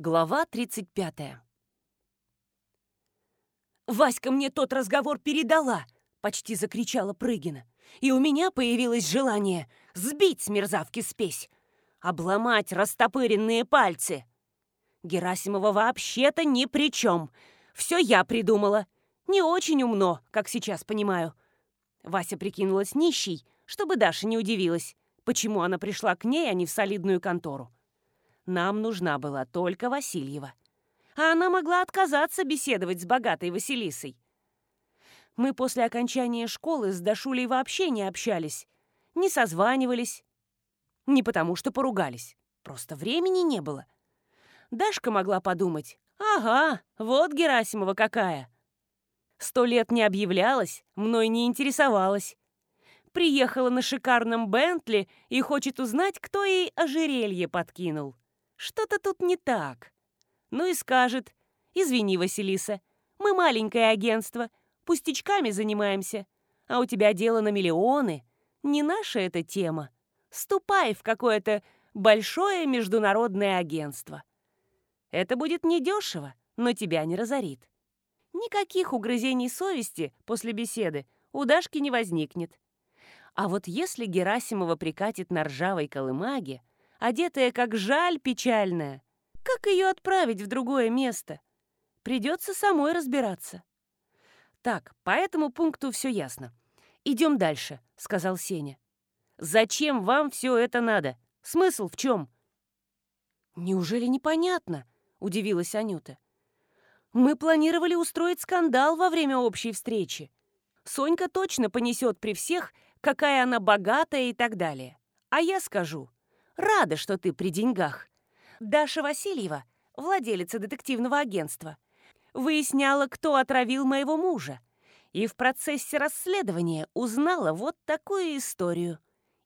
Глава 35 «Васька мне тот разговор передала!» — почти закричала Прыгина. «И у меня появилось желание сбить с мерзавки спесь, обломать растопыренные пальцы. Герасимова вообще-то ни при чем. Все я придумала. Не очень умно, как сейчас понимаю». Вася прикинулась нищей, чтобы Даша не удивилась, почему она пришла к ней, а не в солидную контору. Нам нужна была только Васильева. А она могла отказаться беседовать с богатой Василисой. Мы после окончания школы с Дашулей вообще не общались, не созванивались. Не потому что поругались, просто времени не было. Дашка могла подумать, ага, вот Герасимова какая. Сто лет не объявлялась, мной не интересовалась. Приехала на шикарном Бентли и хочет узнать, кто ей ожерелье подкинул. Что-то тут не так. Ну и скажет, извини, Василиса, мы маленькое агентство, пустячками занимаемся, а у тебя дело на миллионы. Не наша эта тема. Ступай в какое-то большое международное агентство. Это будет недешево, но тебя не разорит. Никаких угрызений совести после беседы у Дашки не возникнет. А вот если Герасимова прикатит на ржавой колымаге, одетая как жаль печальная. Как ее отправить в другое место? Придется самой разбираться. Так, по этому пункту все ясно. Идем дальше, сказал Сеня. Зачем вам все это надо? Смысл в чем? Неужели непонятно? Удивилась Анюта. Мы планировали устроить скандал во время общей встречи. Сонька точно понесет при всех, какая она богатая и так далее. А я скажу, Рада, что ты при деньгах. Даша Васильева, владелица детективного агентства, выясняла, кто отравил моего мужа. И в процессе расследования узнала вот такую историю.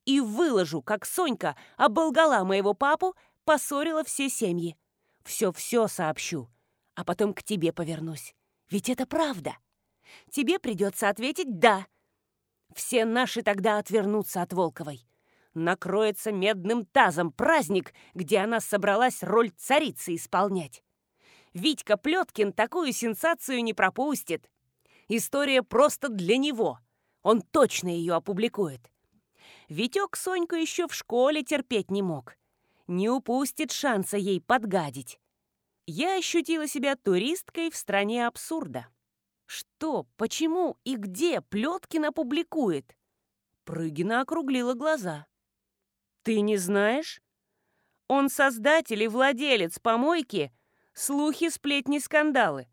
И выложу, как Сонька оболгала моего папу, поссорила все семьи. Все-все сообщу, а потом к тебе повернусь. Ведь это правда. Тебе придется ответить «да». Все наши тогда отвернутся от Волковой накроется медным тазом праздник, где она собралась роль царицы исполнять. Витька Плеткин такую сенсацию не пропустит. История просто для него. Он точно ее опубликует. Витек Соньку еще в школе терпеть не мог. Не упустит шанса ей подгадить. Я ощутила себя туристкой в стране абсурда. Что, почему и где Плеткин опубликует? Прыгина округлила глаза. Ты не знаешь? Он создатель и владелец помойки «Слухи, сплетни, скандалы».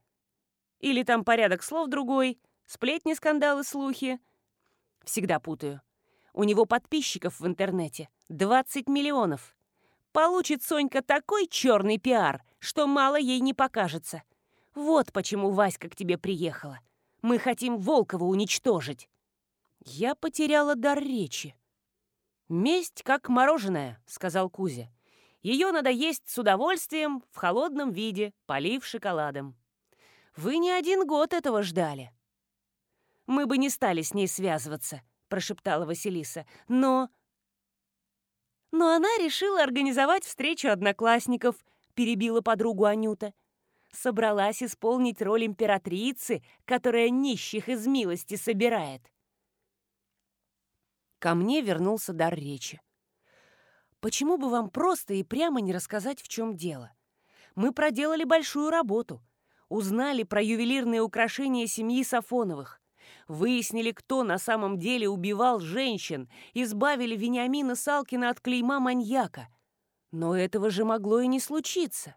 Или там порядок слов другой, сплетни, скандалы, слухи. Всегда путаю. У него подписчиков в интернете 20 миллионов. Получит Сонька такой черный пиар, что мало ей не покажется. Вот почему Васька к тебе приехала. Мы хотим Волкова уничтожить. Я потеряла дар речи. «Месть как мороженое», — сказал Кузя. «Ее надо есть с удовольствием в холодном виде, полив шоколадом. Вы не один год этого ждали». «Мы бы не стали с ней связываться», — прошептала Василиса. «Но...» «Но она решила организовать встречу одноклассников», — перебила подругу Анюта. «Собралась исполнить роль императрицы, которая нищих из милости собирает». Ко мне вернулся дар речи. Почему бы вам просто и прямо не рассказать, в чем дело? Мы проделали большую работу. Узнали про ювелирные украшения семьи Сафоновых. Выяснили, кто на самом деле убивал женщин. Избавили Вениамина Салкина от клейма маньяка. Но этого же могло и не случиться.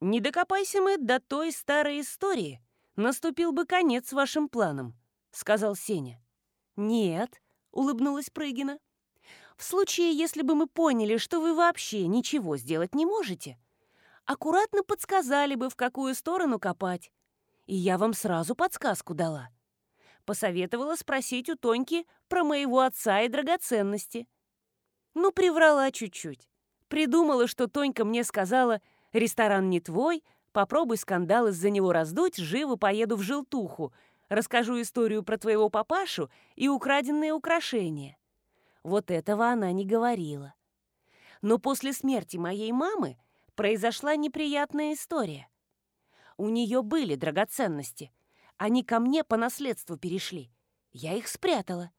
Не докопайся мы до той старой истории. Наступил бы конец вашим планам, сказал Сеня. Нет, — улыбнулась Прыгина. «В случае, если бы мы поняли, что вы вообще ничего сделать не можете, аккуратно подсказали бы, в какую сторону копать. И я вам сразу подсказку дала. Посоветовала спросить у Тоньки про моего отца и драгоценности. Ну, приврала чуть-чуть. Придумала, что Тонька мне сказала, ресторан не твой, попробуй скандал из-за него раздуть, живо поеду в желтуху, Расскажу историю про твоего папашу и украденные украшения». Вот этого она не говорила. Но после смерти моей мамы произошла неприятная история. У нее были драгоценности. Они ко мне по наследству перешли. Я их спрятала.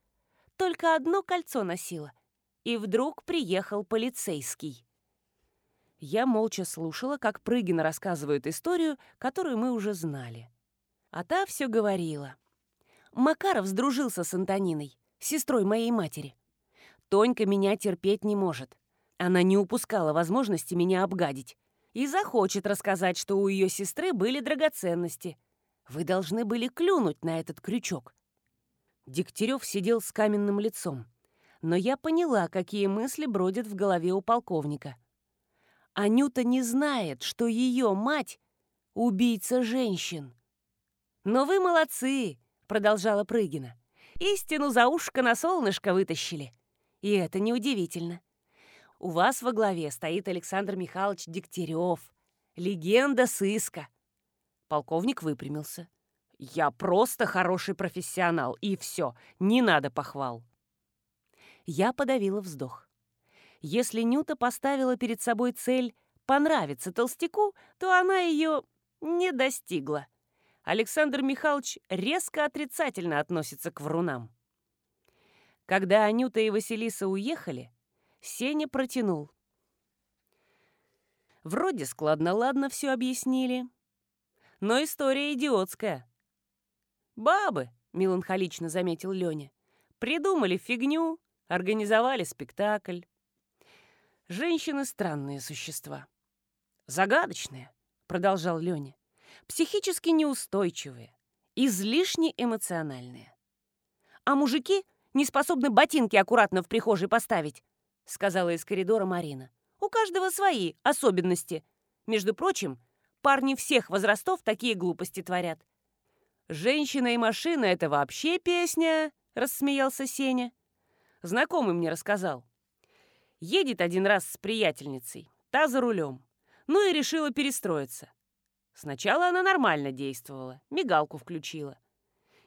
Только одно кольцо носила. И вдруг приехал полицейский. Я молча слушала, как Прыгина рассказывает историю, которую мы уже знали. А та все говорила. Макаров сдружился с Антониной, сестрой моей матери. Тонька меня терпеть не может. Она не упускала возможности меня обгадить. И захочет рассказать, что у ее сестры были драгоценности. Вы должны были клюнуть на этот крючок. Дегтярев сидел с каменным лицом. Но я поняла, какие мысли бродят в голове у полковника. Анюта не знает, что ее мать — убийца женщин. «Но вы молодцы!» — продолжала Прыгина. «Истину за ушко на солнышко вытащили. И это неудивительно. У вас во главе стоит Александр Михайлович Дегтярев, легенда сыска». Полковник выпрямился. «Я просто хороший профессионал, и все, не надо похвал». Я подавила вздох. Если Нюта поставила перед собой цель понравиться толстяку, то она ее не достигла. Александр Михайлович резко отрицательно относится к врунам. Когда Анюта и Василиса уехали, Сеня протянул. Вроде складно-ладно все объяснили, но история идиотская. «Бабы», — меланхолично заметил Леня, — «придумали фигню, организовали спектакль. Женщины — странные существа. Загадочные, продолжал Леня. Психически неустойчивые, излишне эмоциональные. А мужики не способны ботинки аккуратно в прихожей поставить, сказала из коридора Марина. У каждого свои особенности. Между прочим, парни всех возрастов такие глупости творят. «Женщина и машина — это вообще песня», — рассмеялся Сеня. Знакомый мне рассказал. Едет один раз с приятельницей, та за рулем. Ну и решила перестроиться. Сначала она нормально действовала, мигалку включила.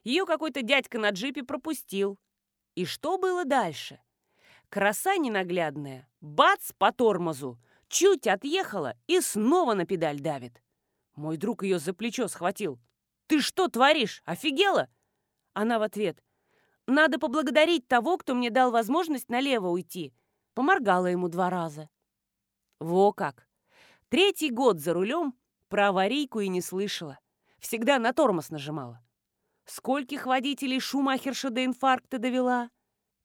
Ее какой-то дядька на джипе пропустил. И что было дальше? Краса ненаглядная, бац по тормозу, чуть отъехала и снова на педаль давит. Мой друг ее за плечо схватил. «Ты что творишь? Офигела?» Она в ответ. «Надо поблагодарить того, кто мне дал возможность налево уйти. Поморгала ему два раза. Во как! Третий год за рулем про аварийку и не слышала. Всегда на тормоз нажимала. Скольких водителей Шумахерша до инфаркта довела?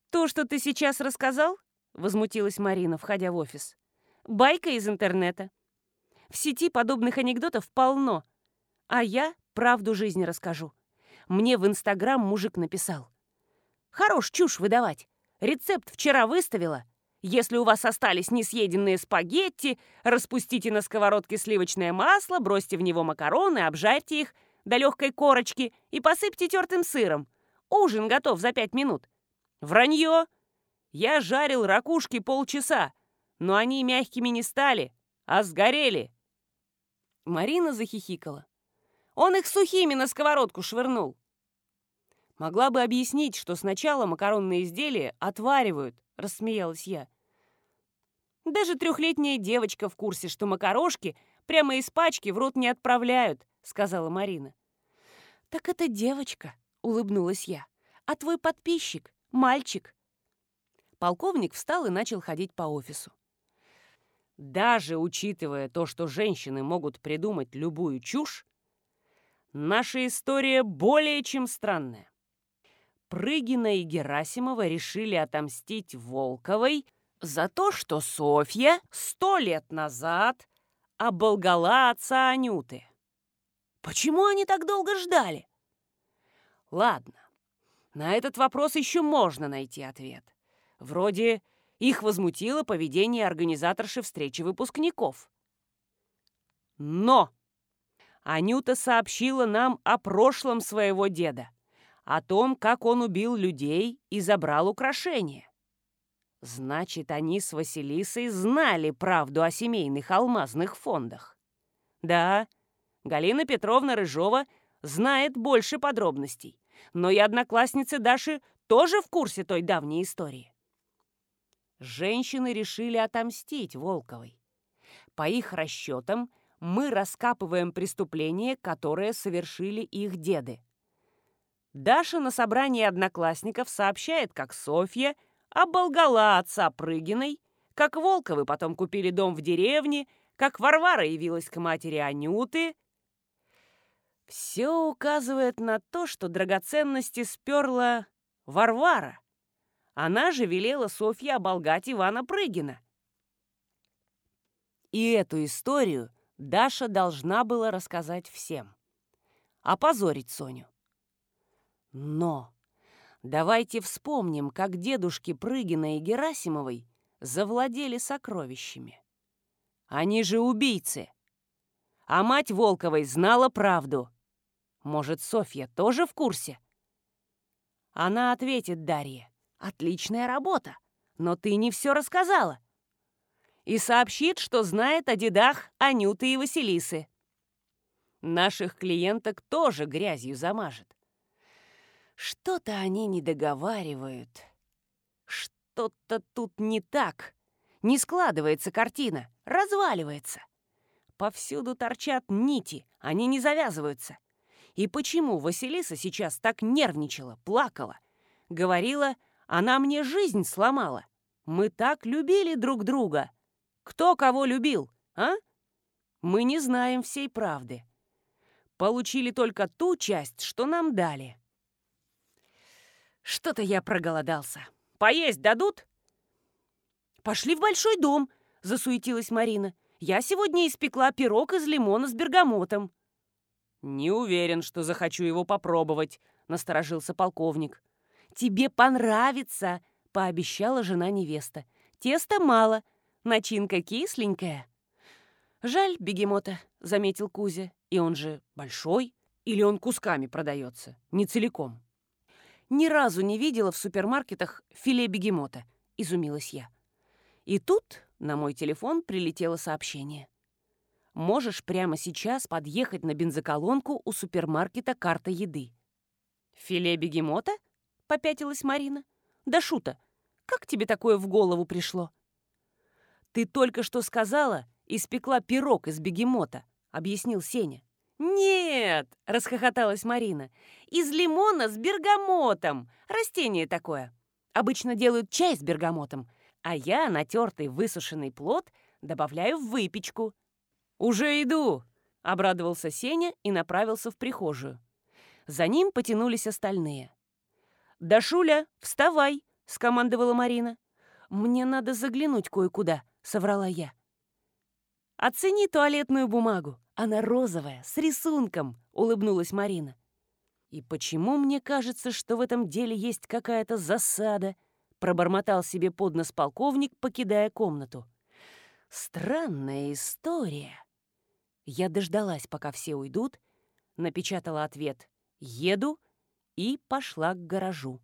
То, что ты сейчас рассказал? Возмутилась Марина, входя в офис. Байка из интернета. В сети подобных анекдотов полно. А я правду жизни расскажу. Мне в Инстаграм мужик написал. Хорош чушь выдавать. Рецепт вчера выставила, если у вас остались несъеденные спагетти, распустите на сковородке сливочное масло, бросьте в него макароны, обжарьте их до легкой корочки и посыпьте тертым сыром. Ужин готов за пять минут. Вранье! Я жарил ракушки полчаса, но они мягкими не стали, а сгорели. Марина захихикала. Он их сухими на сковородку швырнул. Могла бы объяснить, что сначала макаронные изделия отваривают, рассмеялась я. Даже трехлетняя девочка в курсе, что макарошки прямо из пачки в рот не отправляют, сказала Марина. Так это девочка, улыбнулась я. А твой подписчик — мальчик. Полковник встал и начал ходить по офису. Даже учитывая то, что женщины могут придумать любую чушь, наша история более чем странная. Прыгина и Герасимова решили отомстить Волковой за то, что Софья сто лет назад оболгала отца Анюты. Почему они так долго ждали? Ладно, на этот вопрос еще можно найти ответ. Вроде их возмутило поведение организаторши встречи выпускников. Но Анюта сообщила нам о прошлом своего деда о том, как он убил людей и забрал украшения. Значит, они с Василисой знали правду о семейных алмазных фондах. Да, Галина Петровна Рыжова знает больше подробностей, но и одноклассницы Даши тоже в курсе той давней истории. Женщины решили отомстить Волковой. По их расчетам, мы раскапываем преступление, которое совершили их деды. Даша на собрании одноклассников сообщает, как Софья оболгала отца Прыгиной, как Волковы потом купили дом в деревне, как Варвара явилась к матери Анюты. Все указывает на то, что драгоценности сперла Варвара. Она же велела Софье оболгать Ивана Прыгина. И эту историю Даша должна была рассказать всем. Опозорить Соню. Но давайте вспомним, как дедушки Прыгина и Герасимовой завладели сокровищами. Они же убийцы. А мать Волковой знала правду. Может, Софья тоже в курсе? Она ответит Дарье. Отличная работа, но ты не все рассказала и сообщит, что знает о дедах Анюты и Василисы. Наших клиенток тоже грязью замажет. Что-то они не договаривают. Что-то тут не так. Не складывается картина, разваливается. Повсюду торчат нити, они не завязываются. И почему Василиса сейчас так нервничала, плакала? Говорила, она мне жизнь сломала. Мы так любили друг друга. Кто кого любил, а? Мы не знаем всей правды. Получили только ту часть, что нам дали. Что-то я проголодался. Поесть дадут? Пошли в большой дом, засуетилась Марина. Я сегодня испекла пирог из лимона с бергамотом. Не уверен, что захочу его попробовать, насторожился полковник. Тебе понравится, пообещала жена невеста. Теста мало, Начинка кисленькая. Жаль бегемота, заметил Кузя. И он же большой. Или он кусками продается, не целиком. Ни разу не видела в супермаркетах филе бегемота, изумилась я. И тут на мой телефон прилетело сообщение. Можешь прямо сейчас подъехать на бензоколонку у супермаркета «Карта еды». «Филе бегемота?» — попятилась Марина. «Да шута, как тебе такое в голову пришло?» «Ты только что сказала, испекла пирог из бегемота», — объяснил Сеня. «Нет!» — расхохоталась Марина. «Из лимона с бергамотом. Растение такое. Обычно делают чай с бергамотом, а я натертый высушенный плод добавляю в выпечку». «Уже иду!» — обрадовался Сеня и направился в прихожую. За ним потянулись остальные. «Дашуля, вставай!» — скомандовала Марина. «Мне надо заглянуть кое-куда», — соврала я. «Оцени туалетную бумагу. Она розовая, с рисунком», — улыбнулась Марина. «И почему мне кажется, что в этом деле есть какая-то засада?» — пробормотал себе под нос полковник, покидая комнату. «Странная история». Я дождалась, пока все уйдут, напечатала ответ «Еду» и пошла к гаражу.